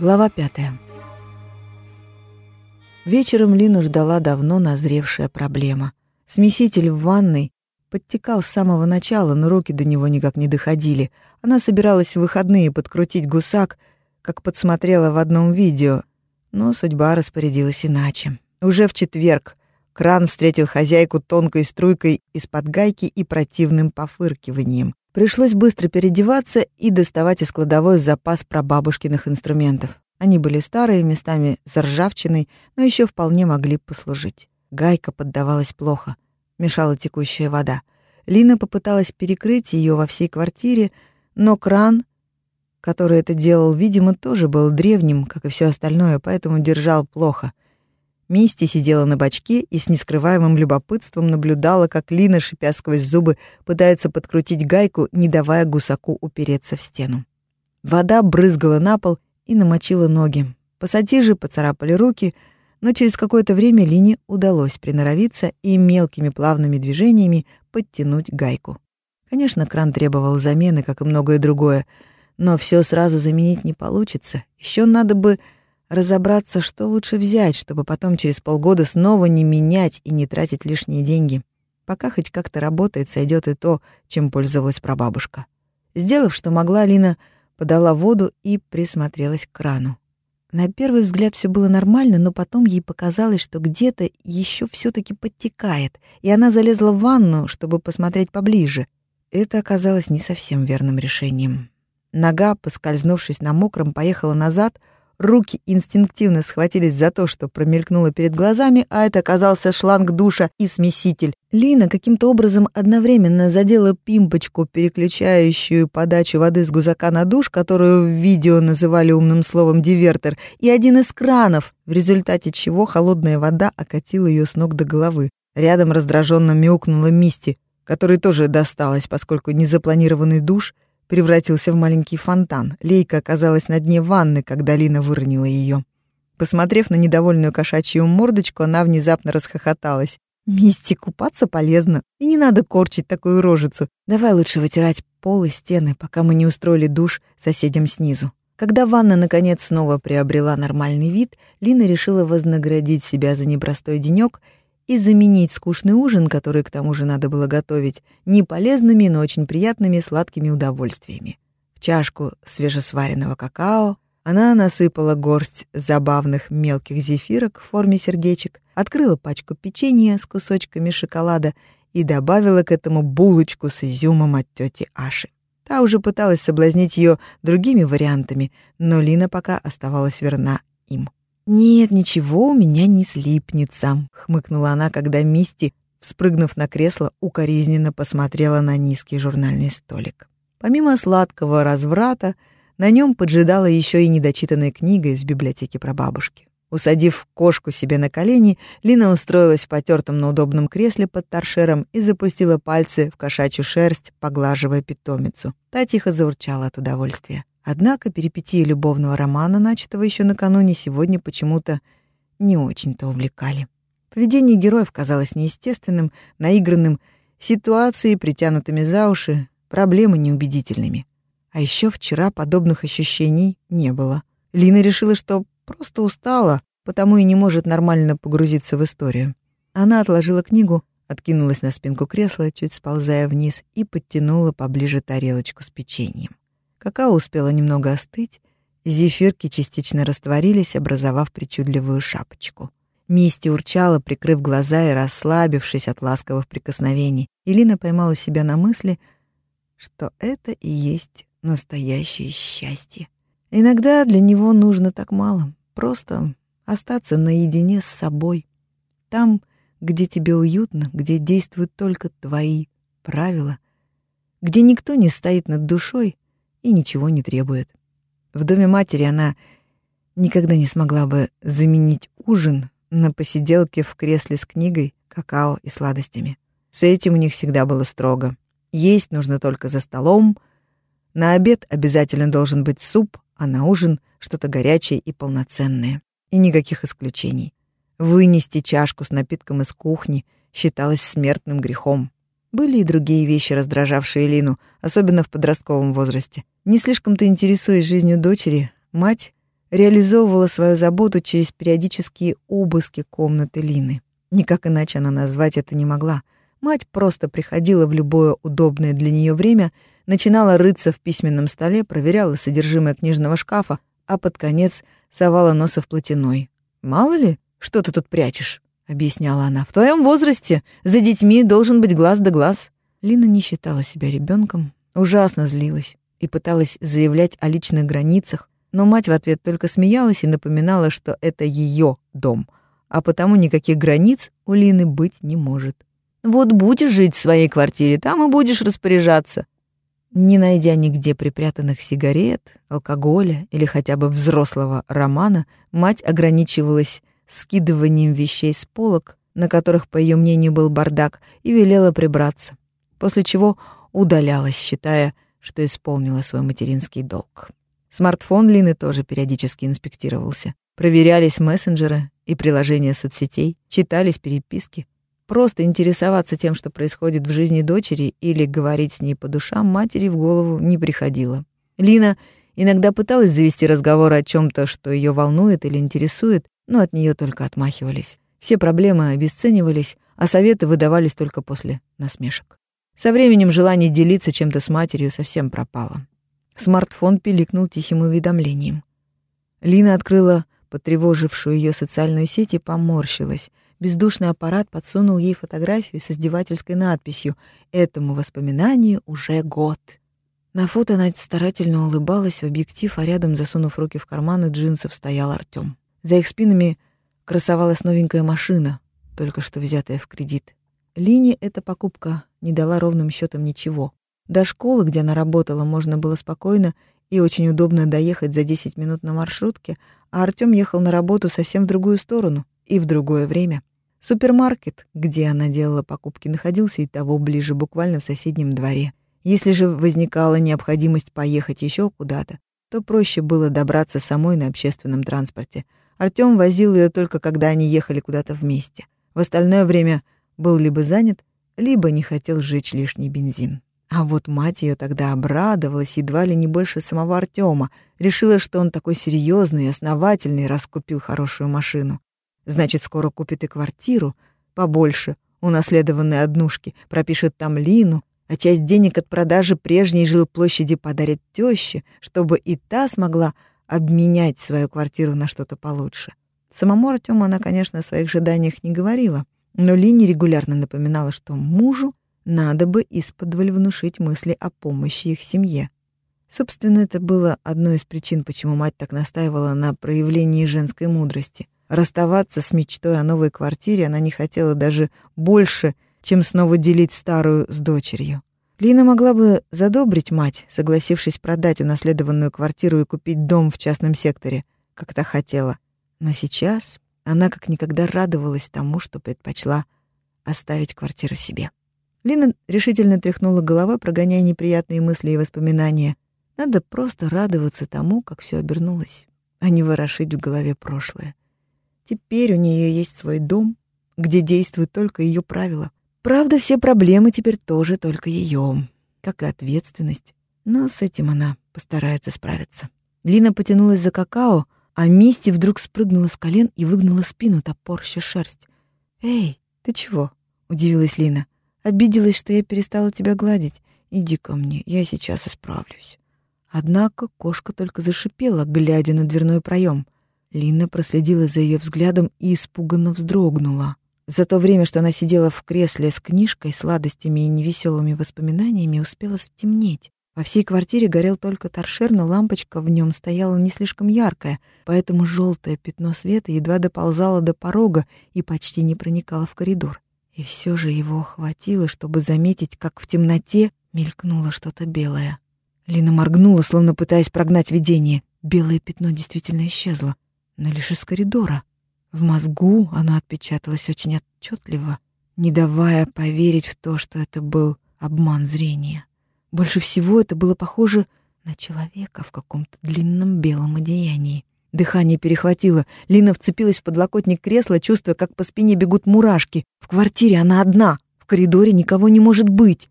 Глава пятая. Вечером Лину ждала давно назревшая проблема. Смеситель в ванной подтекал с самого начала, но руки до него никак не доходили. Она собиралась в выходные подкрутить гусак, как подсмотрела в одном видео, но судьба распорядилась иначе. Уже в четверг кран встретил хозяйку тонкой струйкой из-под гайки и противным пофыркиванием. Пришлось быстро переодеваться и доставать из кладовой запас прабабушкиных инструментов. Они были старые, местами заржавчиной, но еще вполне могли послужить. Гайка поддавалась плохо. Мешала текущая вода. Лина попыталась перекрыть ее во всей квартире, но кран, который это делал, видимо, тоже был древним, как и все остальное, поэтому держал плохо. Мисти сидела на бочке и с нескрываемым любопытством наблюдала, как Лина, шипя сквозь зубы, пытается подкрутить гайку, не давая гусаку упереться в стену. Вода брызгала на пол и намочила ноги. Пассатижи поцарапали руки, но через какое-то время Лине удалось приноровиться и мелкими плавными движениями подтянуть гайку. Конечно, кран требовал замены, как и многое другое, но все сразу заменить не получится. Еще надо бы разобраться, что лучше взять, чтобы потом через полгода снова не менять и не тратить лишние деньги. Пока хоть как-то работает, сойдет и то, чем пользовалась прабабушка. Сделав, что могла, Лина подала воду и присмотрелась к крану. На первый взгляд все было нормально, но потом ей показалось, что где-то еще все таки подтекает, и она залезла в ванну, чтобы посмотреть поближе. Это оказалось не совсем верным решением. Нога, поскользнувшись на мокром, поехала назад — Руки инстинктивно схватились за то, что промелькнуло перед глазами, а это оказался шланг душа и смеситель. Лина каким-то образом одновременно задела пимпочку, переключающую подачу воды с гузака на душ, которую в видео называли умным словом «дивертер», и один из кранов, в результате чего холодная вода окатила ее с ног до головы. Рядом раздраженно мяукнула Мисти, которой тоже досталось, поскольку незапланированный душ — превратился в маленький фонтан. Лейка оказалась на дне ванны, когда Лина выронила ее. Посмотрев на недовольную кошачью мордочку, она внезапно расхохоталась. «Мисти, купаться полезно, и не надо корчить такую рожицу. Давай лучше вытирать пол и стены, пока мы не устроили душ соседям снизу». Когда ванна, наконец, снова приобрела нормальный вид, Лина решила вознаградить себя за непростой денёк и заменить скучный ужин, который к тому же надо было готовить, не полезными, но очень приятными сладкими удовольствиями. В чашку свежесваренного какао она насыпала горсть забавных мелких зефирок в форме сердечек, открыла пачку печенья с кусочками шоколада и добавила к этому булочку с изюмом от тети Аши. Та уже пыталась соблазнить ее другими вариантами, но Лина пока оставалась верна им. «Нет, ничего у меня не слипнется», — хмыкнула она, когда Мисти, вспрыгнув на кресло, укоризненно посмотрела на низкий журнальный столик. Помимо сладкого разврата, на нем поджидала еще и недочитанная книга из библиотеки прабабушки. Усадив кошку себе на колени, Лина устроилась в потертом, но удобном кресле под торшером и запустила пальцы в кошачью шерсть, поглаживая питомицу. Та тихо заурчала от удовольствия. Однако перипетии любовного романа, начатого еще накануне, сегодня почему-то не очень-то увлекали. Поведение героев казалось неестественным, наигранным, ситуации, притянутыми за уши, проблемы неубедительными. А еще вчера подобных ощущений не было. Лина решила, что просто устала, потому и не может нормально погрузиться в историю. Она отложила книгу, откинулась на спинку кресла, чуть сползая вниз, и подтянула поближе тарелочку с печеньем. Какао успело немного остыть, зефирки частично растворились, образовав причудливую шапочку. Мисти урчала, прикрыв глаза и расслабившись от ласковых прикосновений. Илина поймала себя на мысли, что это и есть настоящее счастье. Иногда для него нужно так мало, просто остаться наедине с собой. Там, где тебе уютно, где действуют только твои правила, где никто не стоит над душой, и ничего не требует. В доме матери она никогда не смогла бы заменить ужин на посиделке в кресле с книгой, какао и сладостями. С этим у них всегда было строго. Есть нужно только за столом. На обед обязательно должен быть суп, а на ужин что-то горячее и полноценное. И никаких исключений. Вынести чашку с напитком из кухни считалось смертным грехом. Были и другие вещи, раздражавшие Лину, особенно в подростковом возрасте. Не слишком-то интересуясь жизнью дочери, мать реализовывала свою заботу через периодические обыски комнаты Лины. Никак иначе она назвать это не могла. Мать просто приходила в любое удобное для нее время, начинала рыться в письменном столе, проверяла содержимое книжного шкафа, а под конец совала носа в платяной. «Мало ли, что ты тут прячешь?» — объясняла она. «В твоем возрасте за детьми должен быть глаз да глаз». Лина не считала себя ребенком, ужасно злилась и пыталась заявлять о личных границах, но мать в ответ только смеялась и напоминала, что это ее дом, а потому никаких границ у Лины быть не может. «Вот будешь жить в своей квартире, там и будешь распоряжаться». Не найдя нигде припрятанных сигарет, алкоголя или хотя бы взрослого романа, мать ограничивалась скидыванием вещей с полок, на которых, по ее мнению, был бардак, и велела прибраться, после чего удалялась, считая, что исполнила свой материнский долг. Смартфон Лины тоже периодически инспектировался. Проверялись мессенджеры и приложения соцсетей, читались переписки. Просто интересоваться тем, что происходит в жизни дочери, или говорить с ней по душам матери в голову не приходило. Лина иногда пыталась завести разговор о чем то что ее волнует или интересует, но от нее только отмахивались. Все проблемы обесценивались, а советы выдавались только после насмешек. Со временем желание делиться чем-то с матерью совсем пропало. Смартфон пиликнул тихим уведомлением. Лина открыла потревожившую ее социальную сеть и поморщилась. Бездушный аппарат подсунул ей фотографию с издевательской надписью «Этому воспоминанию уже год». На фото она старательно улыбалась в объектив, а рядом, засунув руки в карманы джинсов, стоял Артём. За их спинами красовалась новенькая машина, только что взятая в кредит. Лине эта покупка не дала ровным счетом ничего. До школы, где она работала, можно было спокойно и очень удобно доехать за 10 минут на маршрутке, а Артём ехал на работу совсем в другую сторону и в другое время. Супермаркет, где она делала покупки, находился и того ближе, буквально в соседнем дворе. Если же возникала необходимость поехать еще куда-то, то проще было добраться самой на общественном транспорте. Артём возил ее только когда они ехали куда-то вместе. В остальное время был либо занят, либо не хотел сжечь лишний бензин. А вот мать ее тогда обрадовалась едва ли не больше самого Артема, решила, что он такой серьезный и основательный, раз купил хорошую машину. Значит, скоро купит и квартиру побольше, унаследованной однушки, пропишет там Лину, а часть денег от продажи прежней жилплощади подарит тёще, чтобы и та смогла обменять свою квартиру на что-то получше. Самому Артему она, конечно, о своих ожиданиях не говорила, но Лине регулярно напоминала, что мужу надо бы исподволь внушить мысли о помощи их семье. Собственно, это было одной из причин, почему мать так настаивала на проявлении женской мудрости. Расставаться с мечтой о новой квартире она не хотела даже больше, чем снова делить старую с дочерью. Лина могла бы задобрить мать, согласившись продать унаследованную квартиру и купить дом в частном секторе, как та хотела. Но сейчас она как никогда радовалась тому, что предпочла оставить квартиру себе. Лина решительно тряхнула головой, прогоняя неприятные мысли и воспоминания. Надо просто радоваться тому, как все обернулось, а не ворошить в голове прошлое. Теперь у нее есть свой дом, где действуют только ее правила. Правда, все проблемы теперь тоже только ее, как и ответственность. Но с этим она постарается справиться. Лина потянулась за какао, а Мисти вдруг спрыгнула с колен и выгнула спину, топорща шерсть. «Эй, ты чего?» — удивилась Лина. Обиделась, что я перестала тебя гладить. Иди ко мне, я сейчас исправлюсь. Однако кошка только зашипела, глядя на дверной проем. Лина проследила за ее взглядом и испуганно вздрогнула. За то время, что она сидела в кресле с книжкой, сладостями и невеселыми воспоминаниями, успела стемнеть. Во всей квартире горел только торшер, но лампочка в нем стояла не слишком яркая, поэтому желтое пятно света едва доползало до порога и почти не проникало в коридор. И все же его хватило, чтобы заметить, как в темноте мелькнуло что-то белое. Лина моргнула, словно пытаясь прогнать видение. Белое пятно действительно исчезло, но лишь из коридора. В мозгу оно отпечаталось очень отчетливо, не давая поверить в то, что это был обман зрения. Больше всего это было похоже на человека в каком-то длинном белом одеянии. Дыхание перехватило. Лина вцепилась в подлокотник кресла, чувствуя, как по спине бегут мурашки. В квартире она одна. В коридоре никого не может быть.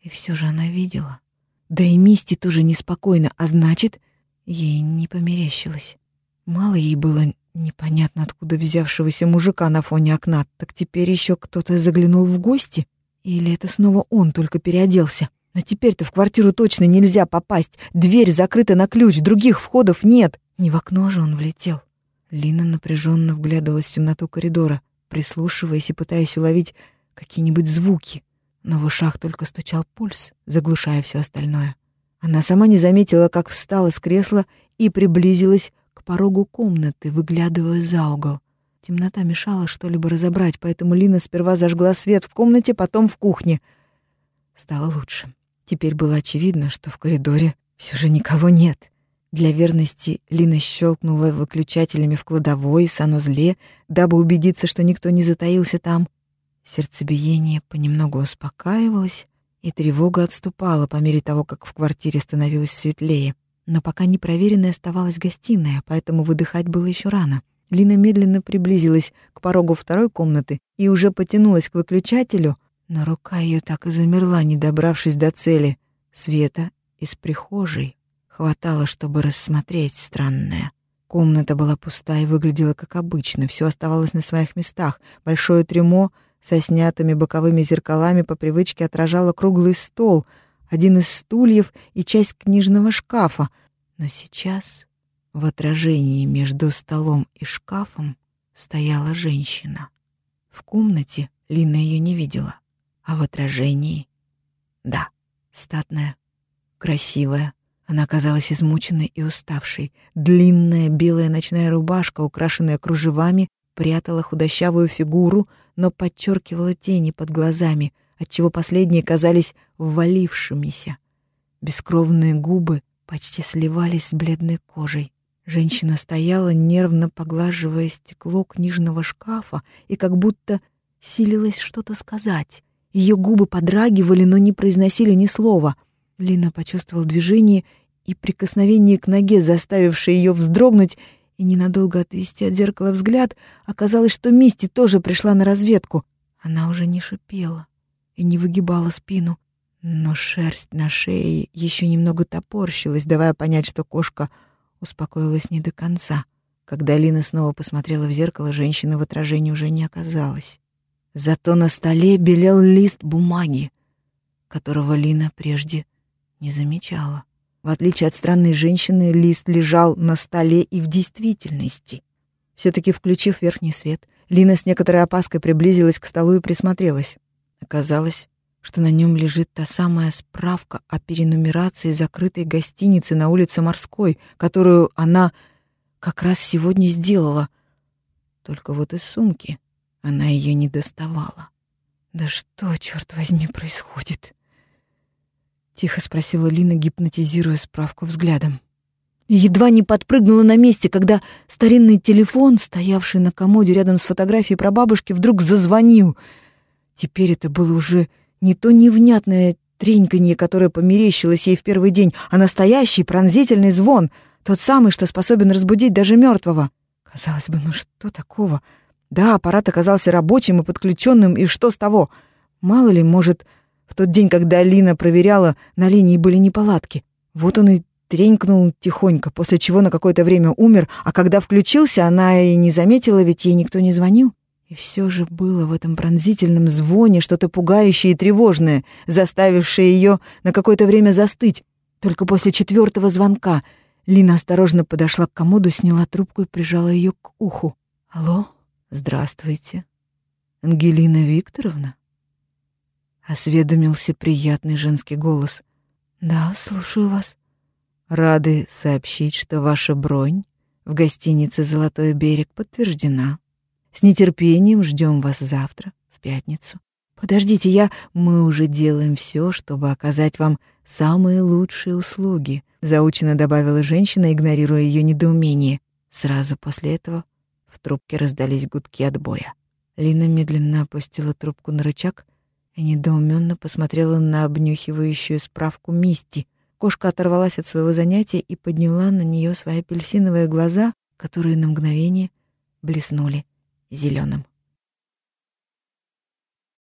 И все же она видела. Да и Мисти тоже неспокойно, а значит, ей не померещилось. Мало ей было непонятно откуда взявшегося мужика на фоне окна, так теперь еще кто-то заглянул в гости? Или это снова он только переоделся? Но теперь-то в квартиру точно нельзя попасть. Дверь закрыта на ключ, других входов нет. Не в окно же он влетел. Лина напряженно вглядывалась в темноту коридора, прислушиваясь и пытаясь уловить какие-нибудь звуки. Но в ушах только стучал пульс, заглушая все остальное. Она сама не заметила, как встала с кресла и приблизилась к порогу комнаты, выглядывая за угол. Темнота мешала что-либо разобрать, поэтому Лина сперва зажгла свет в комнате, потом в кухне. Стало лучше. Теперь было очевидно, что в коридоре все же никого нет. Для верности Лина щелкнула выключателями в кладовой и санузле, дабы убедиться, что никто не затаился там. Сердцебиение понемногу успокаивалось, и тревога отступала по мере того, как в квартире становилось светлее. Но пока непроверенной оставалась гостиная, поэтому выдыхать было еще рано. Лина медленно приблизилась к порогу второй комнаты и уже потянулась к выключателю, но рука ее так и замерла, не добравшись до цели. Света из прихожей хватало, чтобы рассмотреть странное. Комната была пуста и выглядела как обычно, все оставалось на своих местах. Большое трюмо со снятыми боковыми зеркалами по привычке отражало круглый стол, один из стульев и часть книжного шкафа. Но сейчас в отражении между столом и шкафом стояла женщина. В комнате Лина ее не видела а в отражении... Да, статная, красивая. Она казалась измученной и уставшей. Длинная белая ночная рубашка, украшенная кружевами, прятала худощавую фигуру, но подчеркивала тени под глазами, отчего последние казались ввалившимися. Бескровные губы почти сливались с бледной кожей. Женщина стояла, нервно поглаживая стекло книжного шкафа и как будто силилась что-то сказать. Ее губы подрагивали, но не произносили ни слова. Лина почувствовала движение и прикосновение к ноге, заставившее ее вздрогнуть и ненадолго отвести от зеркала взгляд. Оказалось, что Мисти тоже пришла на разведку. Она уже не шипела и не выгибала спину, но шерсть на шее еще немного топорщилась, давая понять, что кошка успокоилась не до конца. Когда Лина снова посмотрела в зеркало, женщины в отражении уже не оказалось. Зато на столе белел лист бумаги, которого Лина прежде не замечала. В отличие от странной женщины, лист лежал на столе и в действительности. Все-таки включив верхний свет, Лина с некоторой опаской приблизилась к столу и присмотрелась. Оказалось, что на нем лежит та самая справка о перенумерации закрытой гостиницы на улице Морской, которую она как раз сегодня сделала. Только вот из сумки она ее не доставала. «Да что, черт возьми, происходит?» Тихо спросила Лина, гипнотизируя справку взглядом. Едва не подпрыгнула на месте, когда старинный телефон, стоявший на комоде рядом с фотографией прабабушки, вдруг зазвонил. Теперь это было уже не то невнятное треньканье, которое померещилось ей в первый день, а настоящий пронзительный звон, тот самый, что способен разбудить даже мертвого. Казалось бы, ну что такого? Да, аппарат оказался рабочим и подключенным, и что с того? Мало ли, может, в тот день, когда Алина проверяла, на линии были неполадки. Вот он и тренькнул тихонько, после чего на какое-то время умер, а когда включился, она и не заметила, ведь ей никто не звонил. И все же было в этом пронзительном звоне что-то пугающее и тревожное, заставившее ее на какое-то время застыть. Только после четвертого звонка Лина осторожно подошла к комоду, сняла трубку и прижала ее к уху. «Алло?» «Здравствуйте, Ангелина Викторовна?» Осведомился приятный женский голос. «Да, слушаю вас». «Рады сообщить, что ваша бронь в гостинице «Золотой берег» подтверждена. С нетерпением ждем вас завтра, в пятницу. Подождите, я... Мы уже делаем все, чтобы оказать вам самые лучшие услуги», заучено добавила женщина, игнорируя ее недоумение. Сразу после этого в трубке раздались гудки отбоя. Лина медленно опустила трубку на рычаг и недоуменно посмотрела на обнюхивающую справку Мисти. Кошка оторвалась от своего занятия и подняла на нее свои апельсиновые глаза, которые на мгновение блеснули зеленым.